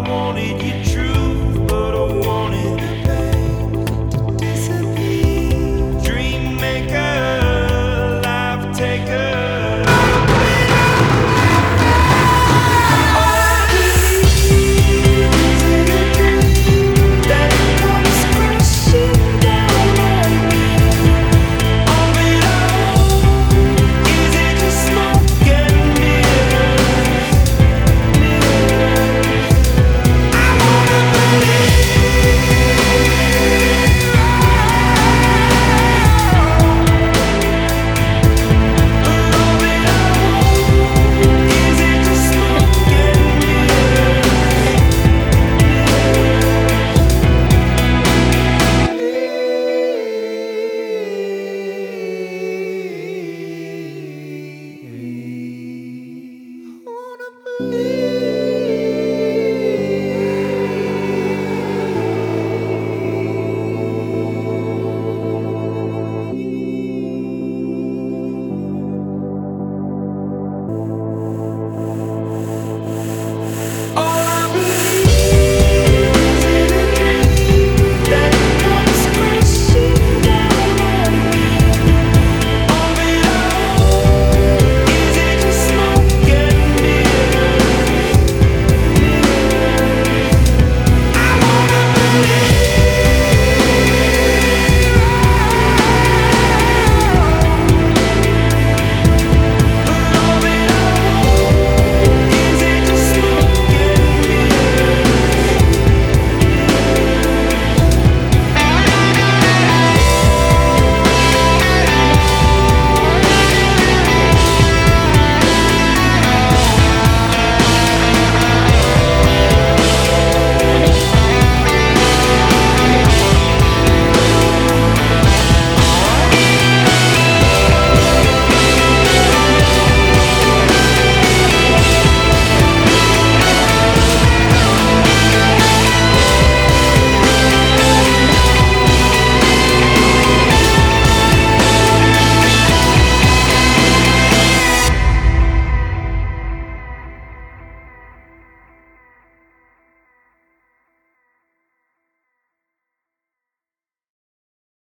wanted you